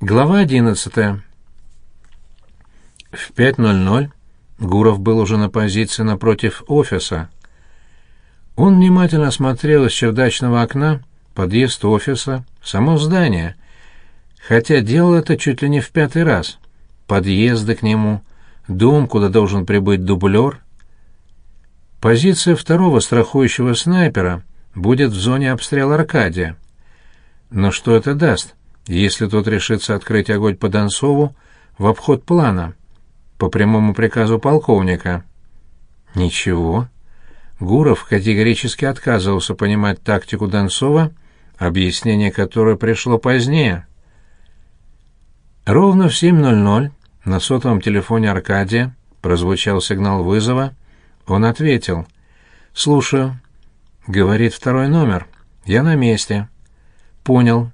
Глава 11. В 5.00 Гуров был уже на позиции напротив офиса. Он внимательно осмотрел из чердачного окна подъезд офиса, само здание, хотя делал это чуть ли не в пятый раз. Подъезды к нему, дом, куда должен прибыть дублер. Позиция второго страхующего снайпера будет в зоне обстрела Аркадия. Но что это даст? Если тот решится открыть огонь по Донцову в обход плана, по прямому приказу полковника. Ничего. Гуров категорически отказывался понимать тактику Донцова, объяснение которой пришло позднее. Ровно в 7.00 на сотовом телефоне Аркадия прозвучал сигнал вызова. Он ответил. «Слушаю». Говорит второй номер. «Я на месте». «Понял.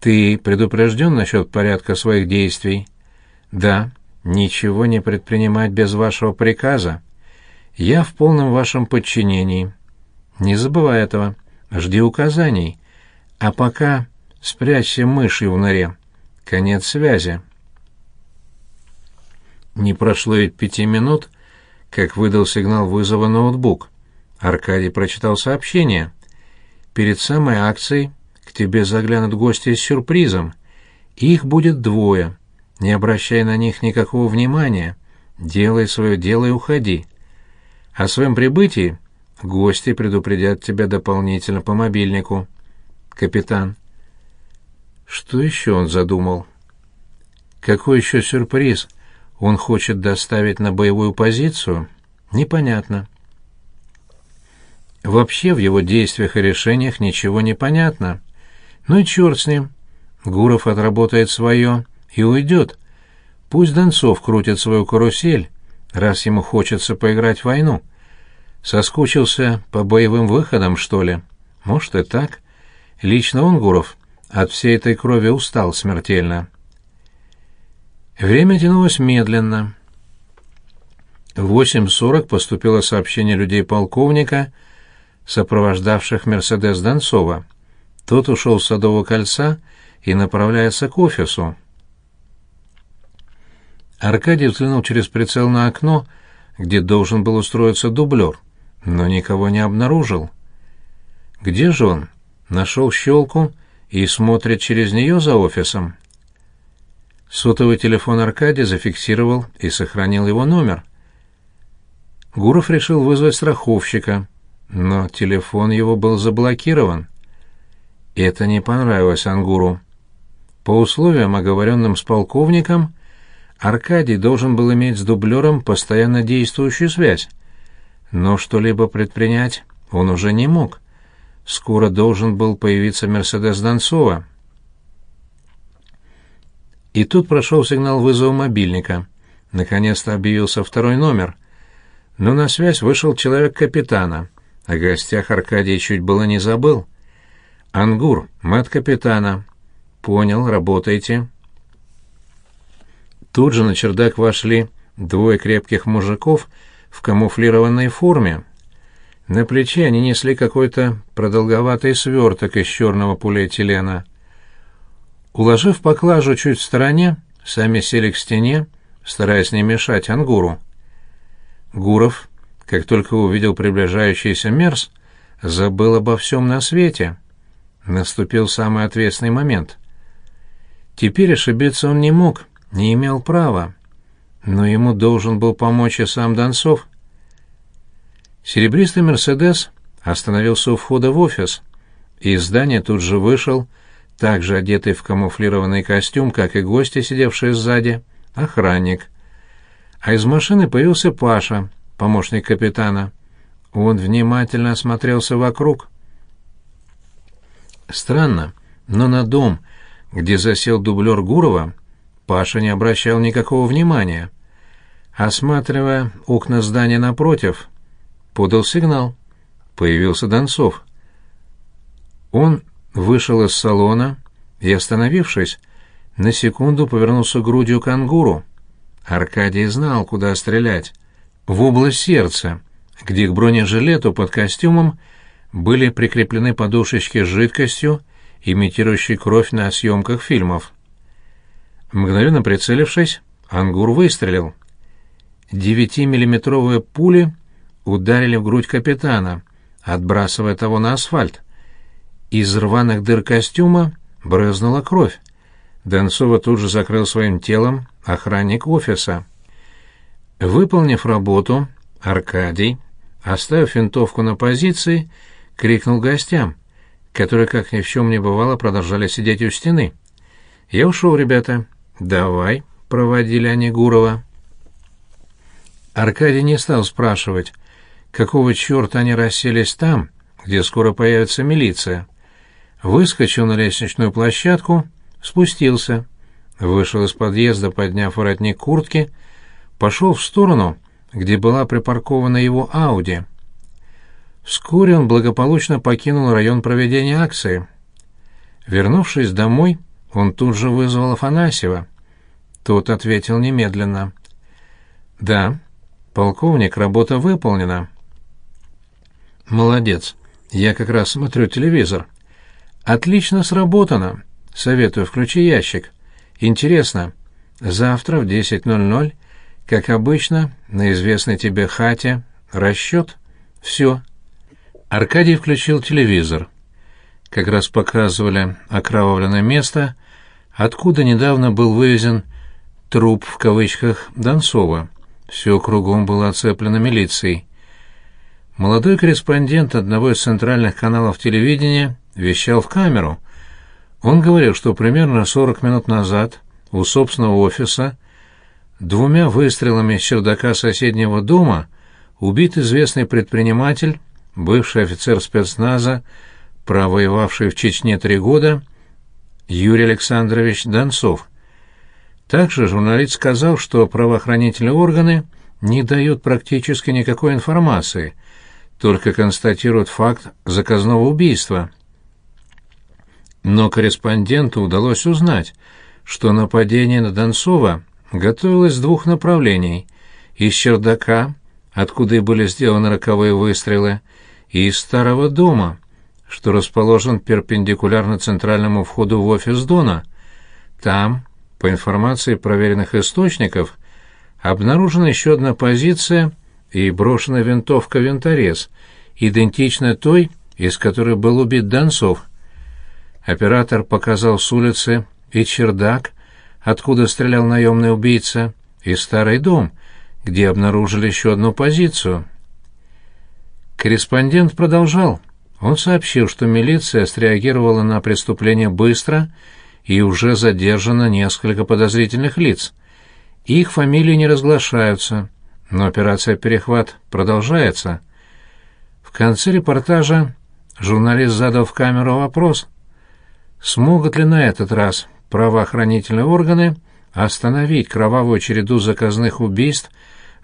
Ты предупрежден насчет порядка своих действий? Да. Ничего не предпринимать без вашего приказа. Я в полном вашем подчинении. Не забывай этого. Жди указаний. А пока спрячься мышью в норе. Конец связи. Не прошло ведь пяти минут, как выдал сигнал вызова ноутбук. Аркадий прочитал сообщение. Перед самой акцией к тебе заглянут гости с сюрпризом. Их будет двое. Не обращай на них никакого внимания. Делай свое дело и уходи. О своем прибытии гости предупредят тебя дополнительно по мобильнику. Капитан. Что еще он задумал? Какой еще сюрприз он хочет доставить на боевую позицию? Непонятно. Вообще в его действиях и решениях ничего не понятно. Ну и черт с ним. Гуров отработает свое и уйдет. Пусть Донцов крутит свою карусель, раз ему хочется поиграть в войну. Соскучился по боевым выходам, что ли? Может и так. Лично он, Гуров, от всей этой крови устал смертельно. Время тянулось медленно. В 8.40 поступило сообщение людей полковника, сопровождавших «Мерседес» Донцова. Тот ушел с Садового кольца и направляется к офису. Аркадий взглянул через прицел на окно, где должен был устроиться дублер, но никого не обнаружил. Где же он? Нашел щелку и смотрит через нее за офисом. Сотовый телефон Аркадия зафиксировал и сохранил его номер. Гуров решил вызвать страховщика, но телефон его был заблокирован. Это не понравилось Ангуру. По условиям, оговоренным с полковником, Аркадий должен был иметь с дублером постоянно действующую связь. Но что-либо предпринять он уже не мог. Скоро должен был появиться Мерседес Донцова. И тут прошел сигнал вызова мобильника. Наконец-то объявился второй номер. Но на связь вышел человек капитана. О гостях Аркадий чуть было не забыл. «Ангур, мат капитана». «Понял, работайте». Тут же на чердак вошли двое крепких мужиков в камуфлированной форме. На плече они несли какой-то продолговатый сверток из черного полиэтилена. Уложив поклажу чуть в стороне, сами сели к стене, стараясь не мешать Ангуру. Гуров, как только увидел приближающийся Мерс, забыл обо всем на свете — Наступил самый ответственный момент. Теперь ошибиться он не мог, не имел права. Но ему должен был помочь и сам Донцов. Серебристый «Мерседес» остановился у входа в офис, и из здания тут же вышел, также одетый в камуфлированный костюм, как и гости, сидевшие сзади, охранник. А из машины появился Паша, помощник капитана. Он внимательно осмотрелся вокруг. Странно, но на дом, где засел дублер Гурова, Паша не обращал никакого внимания. Осматривая окна здания напротив, подал сигнал. Появился Донцов. Он вышел из салона и, остановившись, на секунду повернулся грудью к ангуру. Аркадий знал, куда стрелять. В область сердца, где к бронежилету под костюмом были прикреплены подушечки с жидкостью, имитирующей кровь на съемках фильмов. Мгновенно прицелившись, Ангур выстрелил. Девятимиллиметровые пули ударили в грудь капитана, отбрасывая того на асфальт. Из рваных дыр костюма брызнула кровь. Донцова тут же закрыл своим телом охранник офиса. Выполнив работу, Аркадий, оставив винтовку на позиции, крикнул гостям, которые, как ни в чем не бывало, продолжали сидеть у стены. «Я ушел, ребята. Давай», — проводили они Гурова. Аркадий не стал спрашивать, какого черта они расселись там, где скоро появится милиция. Выскочил на лестничную площадку, спустился, вышел из подъезда, подняв воротник куртки, пошел в сторону, где была припаркована его Ауди. Вскоре он благополучно покинул район проведения акции. Вернувшись домой, он тут же вызвал Афанасьева. Тот ответил немедленно. «Да, полковник, работа выполнена». «Молодец. Я как раз смотрю телевизор. Отлично сработано. Советую, включи ящик. Интересно. Завтра в 10.00, как обычно, на известной тебе хате, расчет. Все». Аркадий включил телевизор. Как раз показывали окровавленное место, откуда недавно был вывезен «труп» в кавычках Донцова. Все кругом было оцеплено милицией. Молодой корреспондент одного из центральных каналов телевидения вещал в камеру. Он говорил, что примерно 40 минут назад у собственного офиса двумя выстрелами с чердака соседнего дома убит известный предприниматель, бывший офицер спецназа, провоевавший в Чечне три года, Юрий Александрович Донцов. Также журналист сказал, что правоохранительные органы не дают практически никакой информации, только констатируют факт заказного убийства. Но корреспонденту удалось узнать, что нападение на Донцова готовилось с двух направлений – из чердака, откуда и были сделаны роковые выстрелы, и из старого дома, что расположен перпендикулярно центральному входу в офис Дона. Там по информации проверенных источников, обнаружена еще одна позиция и брошена винтовка-винторез, идентичная той, из которой был убит Донцов. Оператор показал с улицы и чердак, откуда стрелял наемный убийца, и старый дом, где обнаружили еще одну позицию. Корреспондент продолжал. Он сообщил, что милиция среагировала на преступление быстро и уже задержано несколько подозрительных лиц. Их фамилии не разглашаются, но операция «Перехват» продолжается. В конце репортажа журналист задал в камеру вопрос, смогут ли на этот раз правоохранительные органы остановить кровавую череду заказных убийств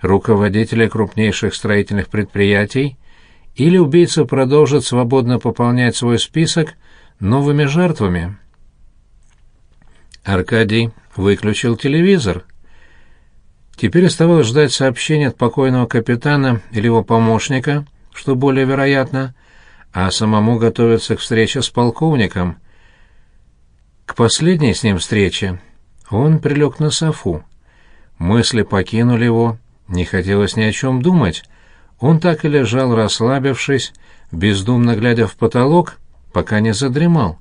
руководителей крупнейших строительных предприятий, или убийца продолжит свободно пополнять свой список новыми жертвами. Аркадий выключил телевизор. Теперь оставалось ждать сообщения от покойного капитана или его помощника, что более вероятно, а самому готовиться к встрече с полковником. К последней с ним встрече он прилег на софу. Мысли покинули его, не хотелось ни о чем думать. Он так и лежал, расслабившись, бездумно глядя в потолок, пока не задремал.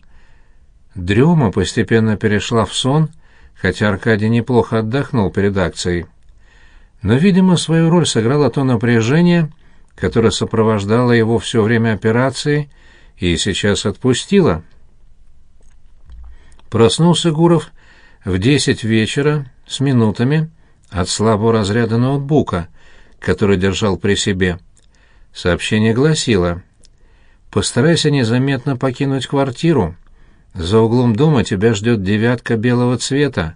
Дрема постепенно перешла в сон, хотя Аркадий неплохо отдохнул перед акцией. Но, видимо, свою роль сыграло то напряжение, которое сопровождало его все время операции и сейчас отпустило. Проснулся Гуров в десять вечера с минутами от слабого разряда ноутбука, который держал при себе. Сообщение гласило «Постарайся незаметно покинуть квартиру». За углом дома тебя ждет девятка белого цвета.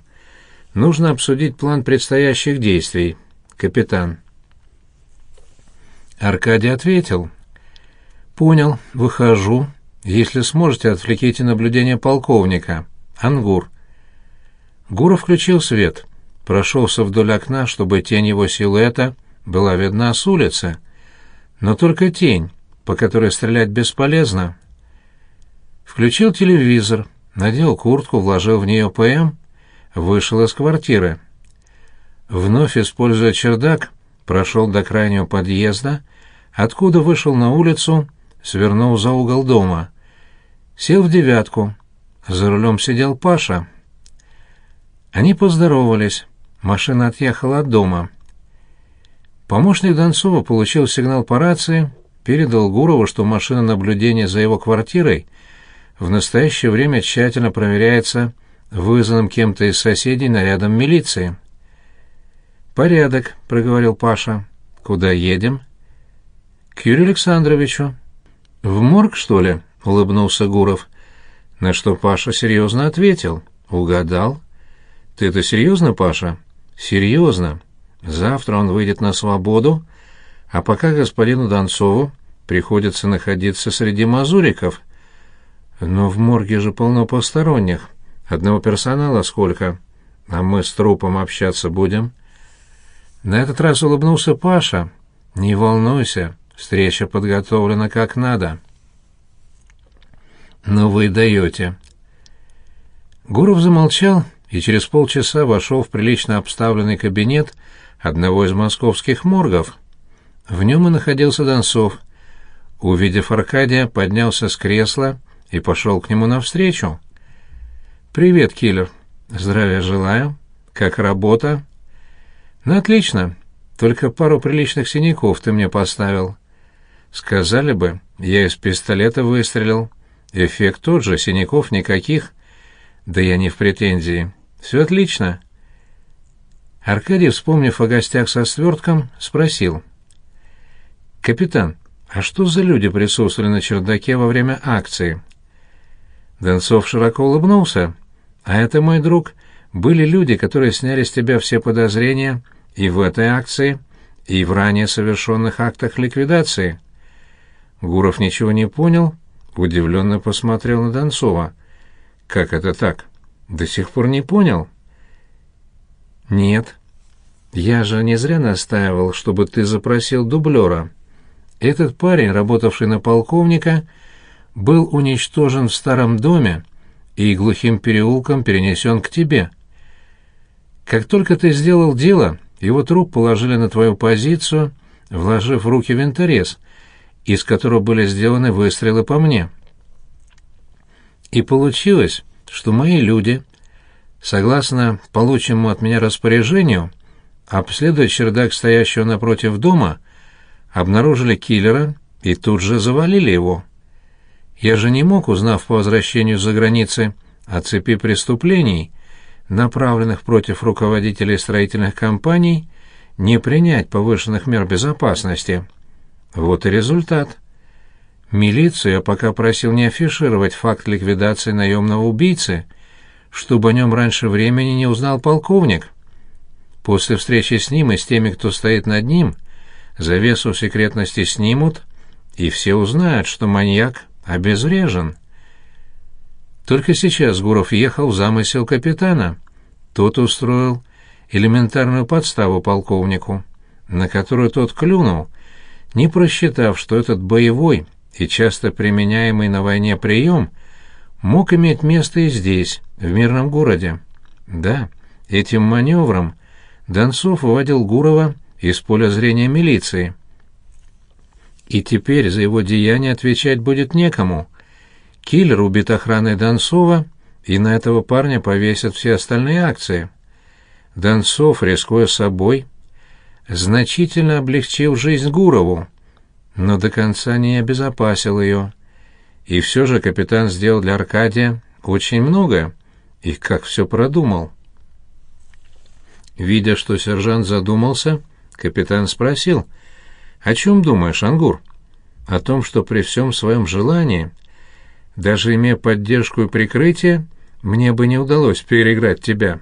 Нужно обсудить план предстоящих действий, капитан. Аркадий ответил. Понял, выхожу. Если сможете, отвлеките наблюдение полковника. Ангур. Гуров включил свет, прошелся вдоль окна, чтобы тень его силуэта была видна с улицы. Но только тень, по которой стрелять бесполезно. Включил телевизор, надел куртку, вложил в нее ПМ, вышел из квартиры. Вновь, используя чердак, прошел до крайнего подъезда, откуда вышел на улицу, свернул за угол дома. Сел в девятку. За рулем сидел Паша. Они поздоровались. Машина отъехала от дома. Помощник Донцова получил сигнал по рации, передал Гурову, что машина наблюдения за его квартирой в настоящее время тщательно проверяется вызванным кем-то из соседей нарядом милиции. «Порядок», — проговорил Паша. «Куда едем?» «К Юрию Александровичу». «В морг, что ли?» — улыбнулся Гуров. На что Паша серьезно ответил. «Угадал». «Ты это серьезно, Паша?» «Серьезно. Завтра он выйдет на свободу, а пока господину Донцову приходится находиться среди мазуриков. Но в морге же полно посторонних. Одного персонала сколько? А мы с трупом общаться будем?» На этот раз улыбнулся Паша. «Не волнуйся, встреча подготовлена как надо». «Ну вы даете». Гуров замолчал и через полчаса вошел в прилично обставленный кабинет одного из московских моргов. В нем и находился Донцов. Увидев Аркадия, поднялся с кресла и пошел к нему навстречу. «Привет, киллер. Здравия желаю. Как работа?» «Ну, отлично. Только пару приличных синяков ты мне поставил. Сказали бы, я из пистолета выстрелил. Эффект тот же, синяков никаких. Да я не в претензии. Все отлично». Аркадий, вспомнив о гостях со свертком, спросил. «Капитан, а что за люди присутствовали на чердаке во время акции?» Донцов широко улыбнулся. «А это, мой друг, были люди, которые сняли с тебя все подозрения и в этой акции, и в ранее совершенных актах ликвидации. Гуров ничего не понял, удивленно посмотрел на Донцова. «Как это так? До сих пор не понял?» «Нет. Я же не зря настаивал, чтобы ты запросил дублера. Этот парень, работавший на полковника, был уничтожен в старом доме и глухим переулком перенесен к тебе. Как только ты сделал дело, его труп положили на твою позицию, вложив в руки винторез, из которого были сделаны выстрелы по мне. И получилось, что мои люди, согласно полученному от меня распоряжению, обследуя чердак стоящего напротив дома, обнаружили киллера и тут же завалили его. Я же не мог, узнав по возвращению за границы о цепи преступлений, направленных против руководителей строительных компаний, не принять повышенных мер безопасности. Вот и результат. Милицию я пока просил не афишировать факт ликвидации наемного убийцы, чтобы о нем раньше времени не узнал полковник. После встречи с ним и с теми, кто стоит над ним, завесу секретности снимут, и все узнают, что маньяк обезврежен. Только сейчас Гуров ехал в замысел капитана. Тот устроил элементарную подставу полковнику, на которую тот клюнул, не просчитав, что этот боевой и часто применяемый на войне прием мог иметь место и здесь, в мирном городе. Да, этим маневром Донцов выводил Гурова из поля зрения милиции. И теперь за его деяние отвечать будет некому — Киллер убит охраной Донцова, и на этого парня повесят все остальные акции. Донцов, рискуя собой, значительно облегчил жизнь Гурову, но до конца не обезопасил ее. И все же капитан сделал для Аркадия очень многое, и как все продумал. Видя, что сержант задумался, капитан спросил, «О чем думаешь, Ангур?» «О том, что при всем своем желании даже имея поддержку и прикрытие, мне бы не удалось переиграть тебя.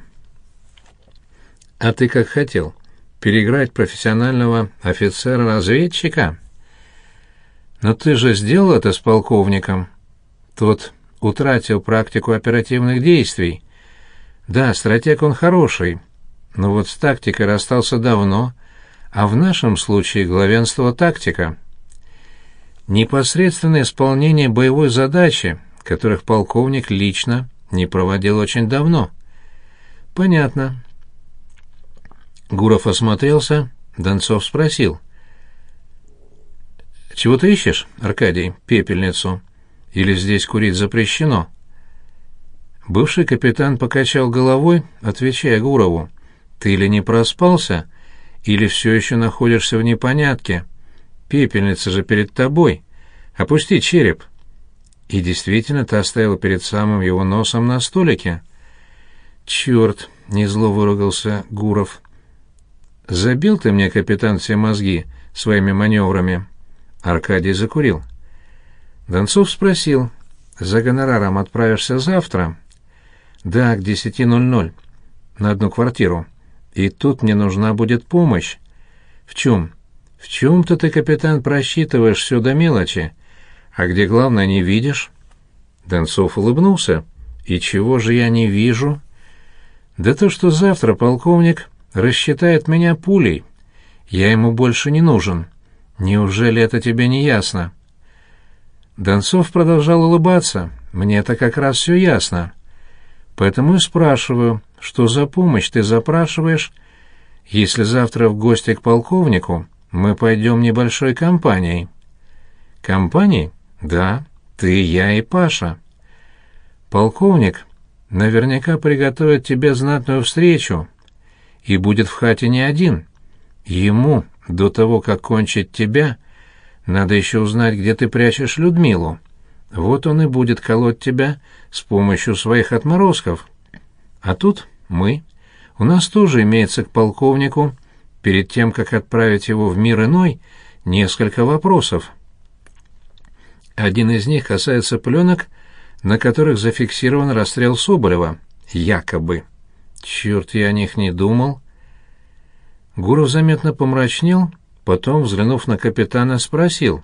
А ты как хотел? Переиграть профессионального офицера-разведчика? Но ты же сделал это с полковником. Тот утратил практику оперативных действий. Да, стратег он хороший, но вот с тактикой расстался давно, а в нашем случае главенство тактика непосредственное исполнение боевой задачи, которых полковник лично не проводил очень давно. Понятно. Гуров осмотрелся, Донцов спросил. «Чего ты ищешь, Аркадий, пепельницу? Или здесь курить запрещено?» Бывший капитан покачал головой, отвечая Гурову. «Ты или не проспался, или все еще находишься в непонятке. Пепельница же перед тобой. Опусти череп». И действительно, та стояла перед самым его носом на столике. «Черт!» — незло выругался Гуров. «Забил ты мне, капитан, все мозги своими маневрами». Аркадий закурил. Донцов спросил, «За гонораром отправишься завтра?» «Да, к десяти ноль ноль. На одну квартиру. И тут мне нужна будет помощь». «В чем?» «В чем-то ты, капитан, просчитываешь все до мелочи, а где главное не видишь?» Донцов улыбнулся. «И чего же я не вижу?» «Да то, что завтра полковник рассчитает меня пулей. Я ему больше не нужен. Неужели это тебе не ясно?» Донцов продолжал улыбаться. «Мне это как раз все ясно. Поэтому и спрашиваю, что за помощь ты запрашиваешь, если завтра в гости к полковнику мы пойдем небольшой компанией?» «Компанией? Да, ты, я и Паша. Полковник наверняка приготовит тебе знатную встречу, и будет в хате не один. Ему, до того, как кончить тебя, надо еще узнать, где ты прячешь Людмилу. Вот он и будет колоть тебя с помощью своих отморозков. А тут мы. У нас тоже имеется к полковнику, перед тем, как отправить его в мир иной, несколько вопросов. Один из них касается пленок, на которых зафиксирован расстрел Соболева, якобы. Черт, я о них не думал. Гуров заметно помрачнел, потом, взглянув на капитана, спросил.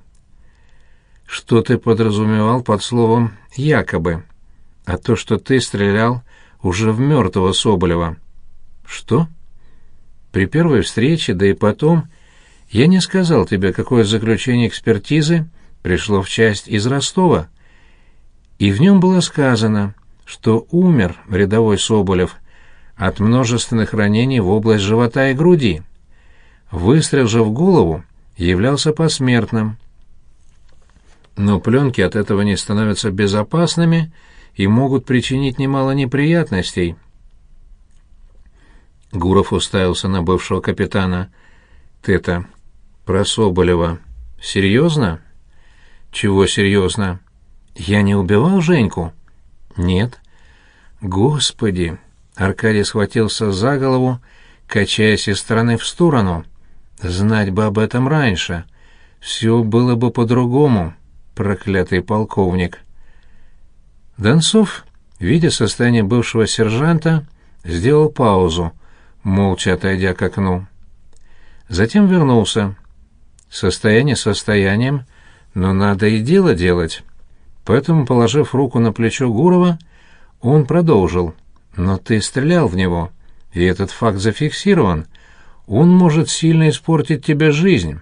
«Что ты подразумевал под словом «якобы»?» «А то, что ты стрелял уже в мертвого Соболева». «Что?» «При первой встрече, да и потом, я не сказал тебе, какое заключение экспертизы пришло в часть из Ростова, и в нем было сказано, что умер рядовой Соболев от множественных ранений в область живота и груди. Выстрел же в голову являлся посмертным. Но пленки от этого не становятся безопасными и могут причинить немало неприятностей. Гуров уставился на бывшего капитана. «Ты это про Соболева серьезно?» «Чего серьезно?» «Я не убивал Женьку?» «Нет». «Господи!» Аркадий схватился за голову, качаясь из стороны в сторону. «Знать бы об этом раньше. Все было бы по-другому, проклятый полковник». Донцов, видя состояние бывшего сержанта, сделал паузу, молча отойдя к окну. Затем вернулся. Состояние состоянием, но надо и дело делать. Поэтому, положив руку на плечо Гурова, он продолжил. «Но ты стрелял в него, и этот факт зафиксирован. Он может сильно испортить тебе жизнь.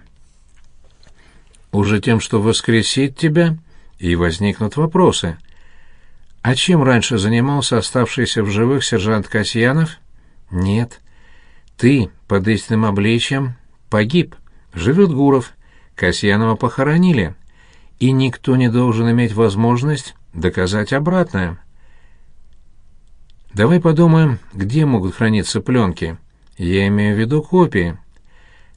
Уже тем, что воскресит тебя, и возникнут вопросы. А чем раньше занимался оставшийся в живых сержант Касьянов? Нет. Ты под истинным обличием погиб. Живет Гуров. Касьянова похоронили и никто не должен иметь возможность доказать обратное. Давай подумаем, где могут храниться пленки. Я имею в виду копии.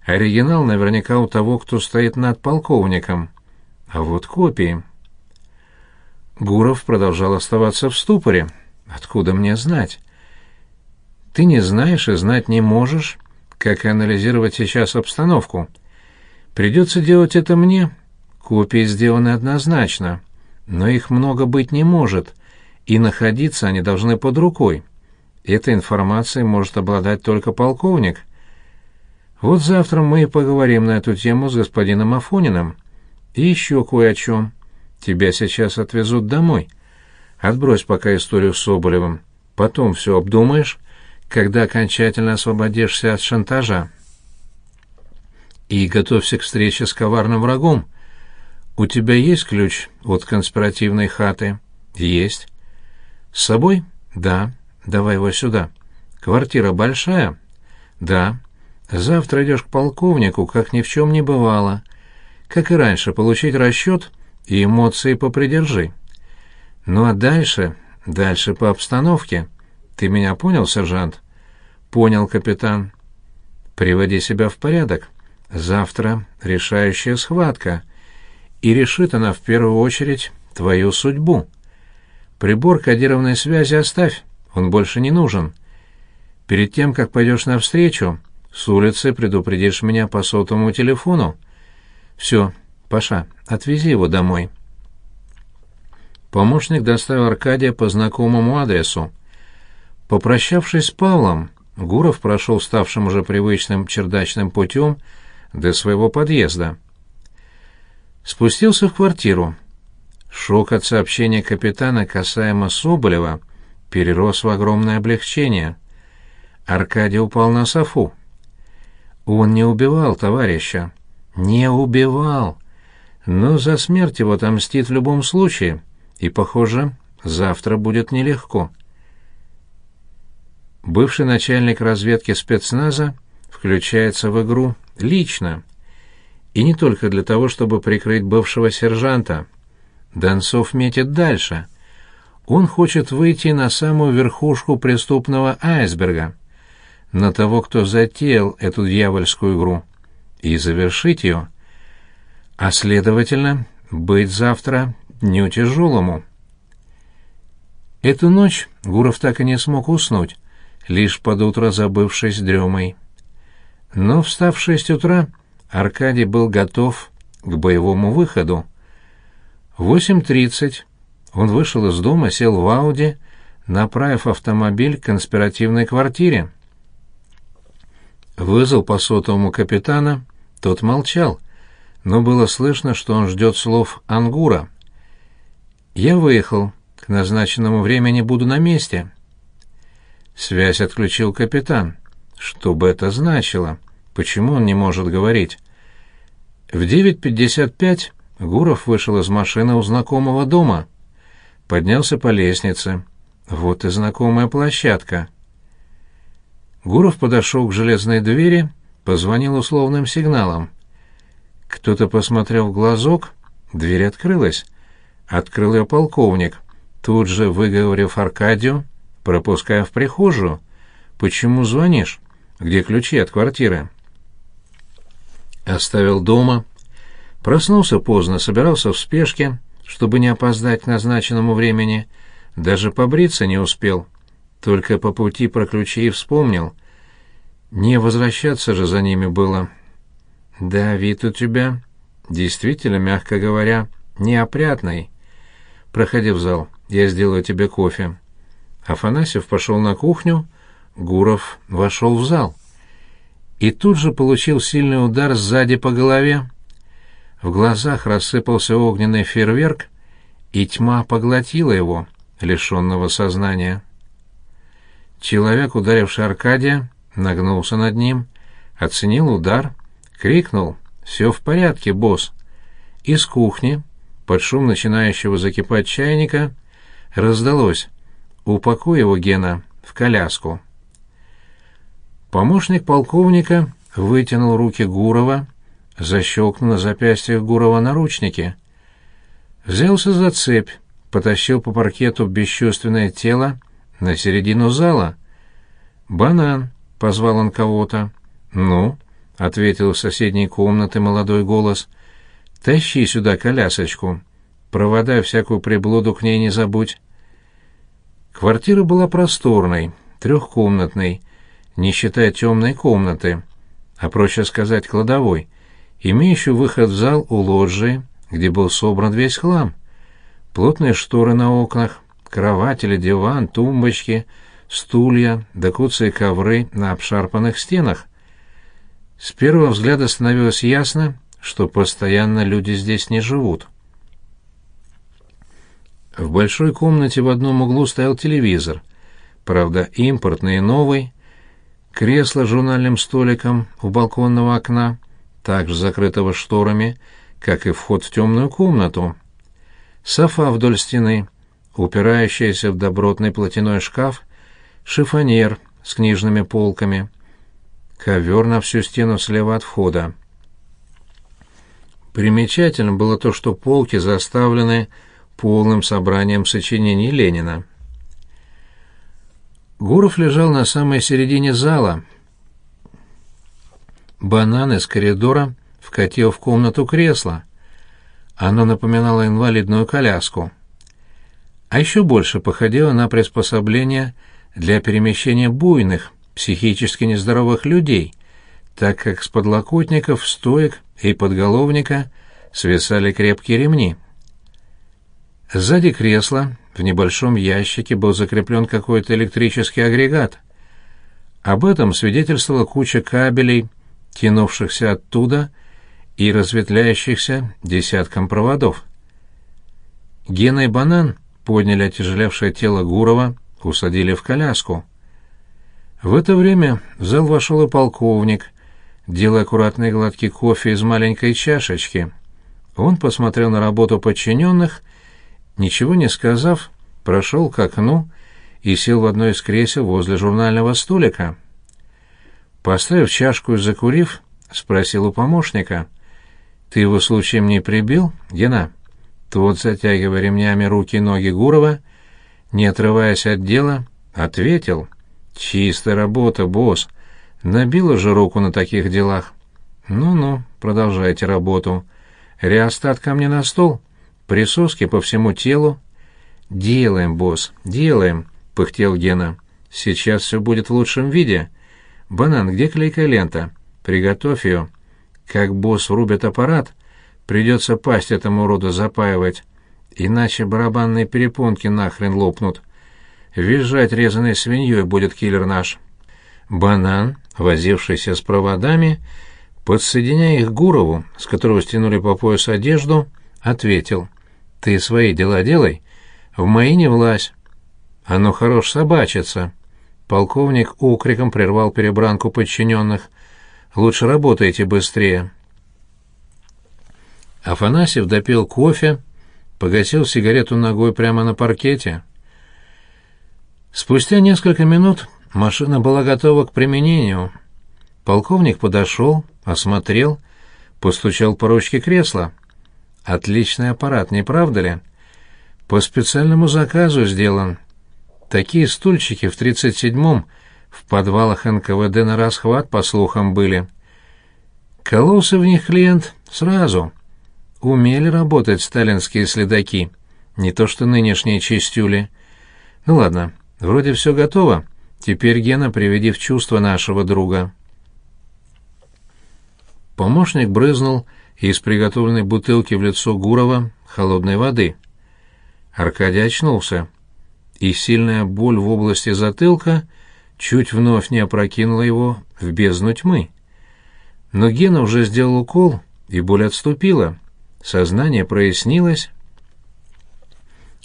Оригинал наверняка у того, кто стоит над полковником. А вот копии... Гуров продолжал оставаться в ступоре. Откуда мне знать? Ты не знаешь и знать не можешь, как анализировать сейчас обстановку. Придется делать это мне, Копии сделаны однозначно, но их много быть не может, и находиться они должны под рукой. Этой информацией может обладать только полковник. Вот завтра мы и поговорим на эту тему с господином Афониным. И еще кое о чем. Тебя сейчас отвезут домой. Отбрось пока историю с Соболевым. Потом все обдумаешь, когда окончательно освободишься от шантажа. И готовься к встрече с коварным врагом, «У тебя есть ключ от конспиративной хаты?» «Есть». «С собой?» «Да. Давай его сюда». Квартира большая?» «Да». «Завтра идешь к полковнику, как ни в чем не бывало. Как и раньше, получить расчет и эмоции попридержи. Ну а дальше, дальше по обстановке. Ты меня понял, сержант?» «Понял, капитан». «Приводи себя в порядок. Завтра решающая схватка. И решит она в первую очередь твою судьбу. Прибор кодированной связи оставь, он больше не нужен». Перед тем, как пойдешь навстречу, с улицы предупредишь меня по сотовому телефону. Все, Паша, отвези его домой. Помощник доставил Аркадия по знакомому адресу. Попрощавшись с Павлом, Гуров прошел ставшим уже привычным чердачным путем до своего подъезда. Спустился в квартиру. Шок от сообщения капитана касаемо Соболева перерос в огромное облегчение — Аркадий упал на софу. Он не убивал товарища. Не убивал. Но за смерть его отомстит в любом случае. И, похоже, завтра будет нелегко. Бывший начальник разведки спецназа включается в игру лично. И не только для того, чтобы прикрыть бывшего сержанта. Донцов метит дальше. Он хочет выйти на самую верхушку преступного айсберга на того, кто затеял эту дьявольскую игру, и завершить ее, а, следовательно, быть завтра дню тяжелому. Эту ночь Гуров так и не смог уснуть, лишь под утро забывшись дремой. Но, встав в шесть утра, Аркадий был готов к боевому выходу. Восемь тридцать он вышел из дома, сел в Ауди, направив автомобиль к конспиративной квартире. Вызвал по сотовому капитана, тот молчал, но было слышно, что он ждет слов Ангура. «Я выехал. К назначенному времени буду на месте». Связь отключил капитан. Что бы это значило? Почему он не может говорить? В 9.55 Гуров вышел из машины у знакомого дома. Поднялся по лестнице. Вот и знакомая площадка. Гуров подошел к железной двери, позвонил условным сигналом. Кто-то посмотрел в глазок, дверь открылась. Открыл ее полковник, тут же выговорив Аркадию, пропуская в прихожую. «Почему звонишь? Где ключи от квартиры?» Оставил дома. Проснулся поздно, собирался в спешке, чтобы не опоздать к назначенному времени. Даже побриться не успел. Только по пути про ключи и вспомнил. Не возвращаться же за ними было. Да, вид у тебя действительно, мягко говоря, неопрятный. Проходи в зал, я сделаю тебе кофе. Афанасьев пошел на кухню, Гуров вошел в зал. И тут же получил сильный удар сзади по голове. В глазах рассыпался огненный фейерверк, и тьма поглотила его, лишенного сознания. Человек, ударивший Аркадия, нагнулся над ним, оценил удар, крикнул «Все в порядке, босс!» Из кухни, под шум начинающего закипать чайника, раздалось «Упакуй его, Гена, в коляску». Помощник полковника вытянул руки Гурова, защелкнул на запястьях Гурова наручники. Взялся за цепь, потащил по паркету бесчувственное тело на середину зала. «Банан!» — позвал он кого-то. «Ну?» — ответил в соседней комнаты молодой голос. «Тащи сюда колясочку. Провода всякую приблуду к ней не забудь». Квартира была просторной, трехкомнатной, не считая темной комнаты, а проще сказать кладовой, имеющей выход в зал у лоджии, где был собран весь хлам. Плотные шторы на окнах, кровать или диван, тумбочки — стулья, да ковры на обшарпанных стенах. С первого взгляда становилось ясно, что постоянно люди здесь не живут. В большой комнате в одном углу стоял телевизор, правда, импортный и новый, кресло с журнальным столиком у балконного окна, также закрытого шторами, как и вход в темную комнату. Софа вдоль стены, упирающаяся в добротный платяной шкаф — шифонер с книжными полками. Ковер на всю стену слева от входа. Примечательно было то, что полки заставлены полным собранием сочинений Ленина. Гуров лежал на самой середине зала. Банан из коридора вкатил в комнату кресло. Оно напоминало инвалидную коляску. А еще больше походило на приспособление для перемещения буйных, психически нездоровых людей, так как с подлокотников, стоек и подголовника свисали крепкие ремни. Сзади кресла в небольшом ящике был закреплен какой-то электрический агрегат. Об этом свидетельствовала куча кабелей, тянувшихся оттуда и разветвляющихся десятком проводов. Гена и Банан подняли отяжелевшее тело Гурова, усадили в коляску. В это время в зал вошел и полковник, делая аккуратный гладкий кофе из маленькой чашечки. Он посмотрел на работу подчиненных ничего не сказав, прошел к окну и сел в одно из кресел возле журнального столика. Поставив чашку и закурив, спросил у помощника. «Ты его случаем не прибил, Гена?» Тот, затягивая ремнями руки и ноги Гурова, не отрываясь от дела, ответил. «Чистая работа, босс. Набила же руку на таких делах». «Ну-ну, продолжайте работу. Реостат ко мне на стол» присоски по всему телу. «Делаем, босс, делаем», — пыхтел Гена. «Сейчас все будет в лучшем виде. Банан, где клейкая лента? Приготовь ее. Как босс врубит аппарат, придется пасть этому уроду запаивать, иначе барабанные перепонки нахрен лопнут. Визжать резаной свиньей будет киллер наш». Банан, возившийся с проводами, подсоединяя их к Гурову, с которого стянули по пояс одежду, ответил — ты свои дела делай, в мои не влазь. Оно хорош собачиться. Полковник укриком прервал перебранку подчиненных. Лучше работайте быстрее. Афанасьев допил кофе, погасил сигарету ногой прямо на паркете. Спустя несколько минут машина была готова к применению. Полковник подошел, осмотрел, постучал по ручке кресла — Отличный аппарат, не правда ли? По специальному заказу сделан. Такие стульчики в 37-м в подвалах НКВД на расхват, по слухам, были. Кололся в них клиент сразу. Умели работать сталинские следаки, не то что нынешние чистюли. Ну ладно, вроде все готово. Теперь, Гена, приведи в чувство нашего друга. Помощник брызнул из приготовленной бутылки в лицо Гурова холодной воды. Аркадий очнулся, и сильная боль в области затылка чуть вновь не опрокинула его в бездну тьмы. Но Гена уже сделал укол, и боль отступила. Сознание прояснилось.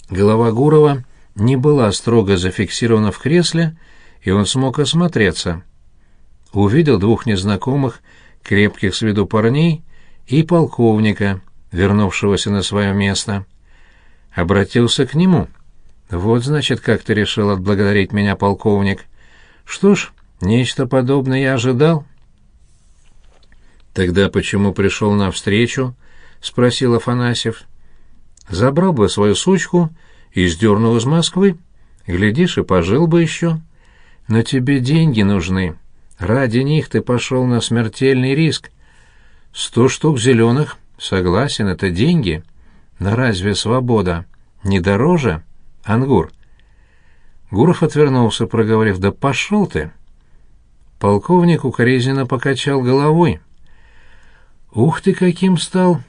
Голова Гурова не была строго зафиксирована в кресле, и он смог осмотреться. Увидел двух незнакомых, крепких с виду парней, и полковника, вернувшегося на свое место. Обратился к нему. «Вот, значит, как ты решил отблагодарить меня, полковник. Что ж, нечто подобное я ожидал». «Тогда почему пришел навстречу?» — спросил Афанасьев. «Забрал бы свою сучку и сдернул из Москвы. Глядишь, и пожил бы еще. Но тебе деньги нужны. Ради них ты пошел на смертельный риск. Сто штук зеленых, согласен, это деньги. Но разве свобода не дороже, Ангур? Гуров отвернулся, проговорив, да пошел ты. Полковник укоризненно покачал головой. Ух ты, каким стал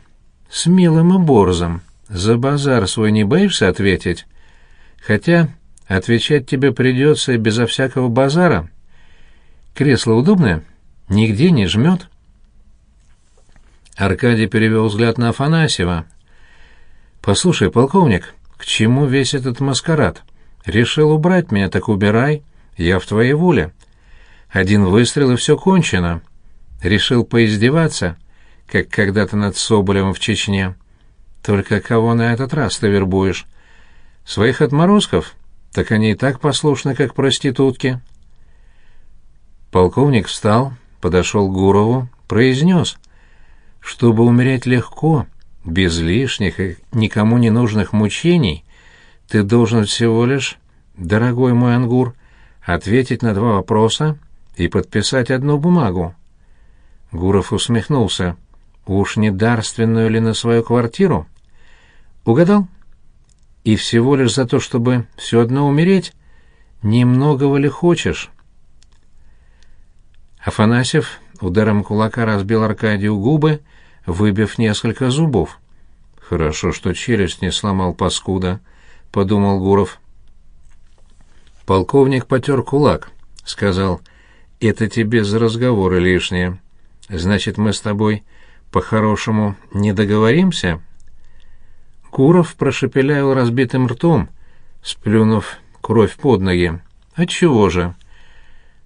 смелым и борзом. За базар свой не боишься ответить? Хотя отвечать тебе придется и безо всякого базара. Кресло удобное? Нигде не жмет?» Аркадий перевел взгляд на Афанасьева. «Послушай, полковник, к чему весь этот маскарад? Решил убрать меня, так убирай. Я в твоей воле. Один выстрел, и все кончено. Решил поиздеваться, как когда-то над Соболевым в Чечне. Только кого на этот раз ты вербуешь? Своих отморозков? Так они и так послушны, как проститутки». Полковник встал, подошел к Гурову, произнес, «Чтобы умереть легко, без лишних и никому не нужных мучений, ты должен всего лишь, дорогой мой Ангур, ответить на два вопроса и подписать одну бумагу». Гуров усмехнулся. «Уж не дарственную ли на свою квартиру?» «Угадал?» «И всего лишь за то, чтобы все одно умереть? Немногого ли хочешь?» Афанасьев ударом кулака разбил Аркадию губы, выбив несколько зубов. «Хорошо, что челюсть не сломал паскуда», — подумал Гуров. Полковник потер кулак, сказал, «Это тебе за разговоры лишние. Значит, мы с тобой по-хорошему не договоримся?» Гуров прошепелял разбитым ртом, сплюнув кровь под ноги. «Отчего же?»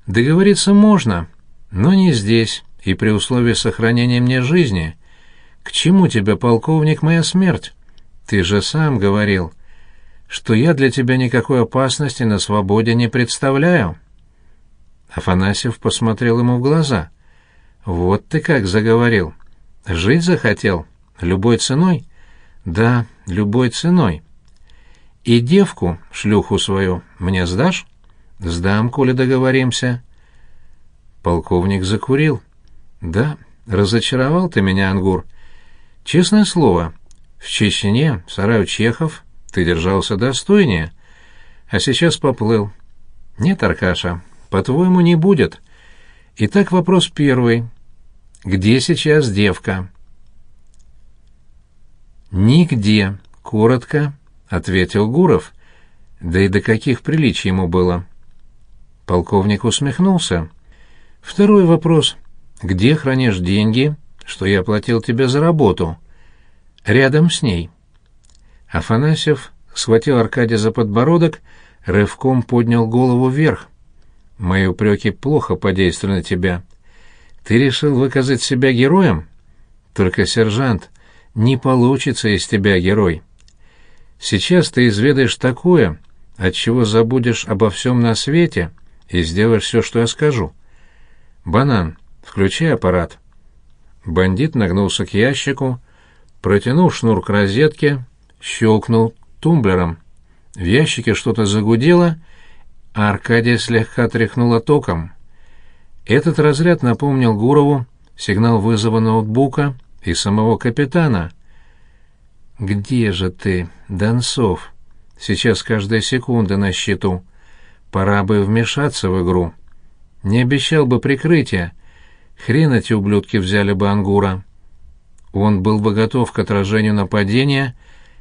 «Договориться можно, но не здесь и при условии сохранения мне жизни. К чему тебе, полковник, моя смерть? Ты же сам говорил, что я для тебя никакой опасности на свободе не представляю. Афанасьев посмотрел ему в глаза. Вот ты как заговорил. Жить захотел? Любой ценой? Да, любой ценой. И девку, шлюху свою, мне сдашь? Сдам, коли договоримся. Полковник закурил. «Да, разочаровал ты меня, Ангур. Честное слово, в Чечне, в сараю Чехов, ты держался достойнее, а сейчас поплыл. Нет, Аркаша, по-твоему, не будет. Итак, вопрос первый. Где сейчас девка?» «Нигде», — коротко ответил Гуров. Да и до каких приличий ему было. Полковник усмехнулся. Второй вопрос. Где хранишь деньги, что я платил тебе за работу? Рядом с ней. Афанасьев схватил Аркадия за подбородок, рывком поднял голову вверх. Мои упреки плохо подействовали на тебя. Ты решил выказать себя героем? Только, сержант, не получится из тебя герой. Сейчас ты изведаешь такое, от чего забудешь обо всем на свете и сделаешь все, что я скажу. «Банан, включи аппарат». Бандит нагнулся к ящику, протянул шнур к розетке, щелкнул тумблером. В ящике что-то загудело, а Аркадия слегка тряхнула током. Этот разряд напомнил Гурову сигнал вызова ноутбука и самого капитана. «Где же ты, Донцов? Сейчас каждая секунда на счету. Пора бы вмешаться в игру». Не обещал бы прикрытия. Хрен эти ублюдки взяли бы Ангура. Он был бы готов к отражению нападения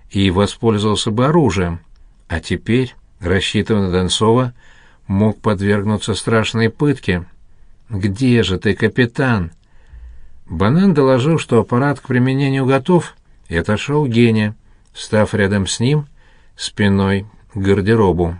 и воспользовался бы оружием. А теперь, рассчитывая на Донцова, мог подвергнуться страшной пытке. «Где же ты, капитан?» Банан доложил, что аппарат к применению готов, и отошел Геня, став рядом с ним спиной к гардеробу.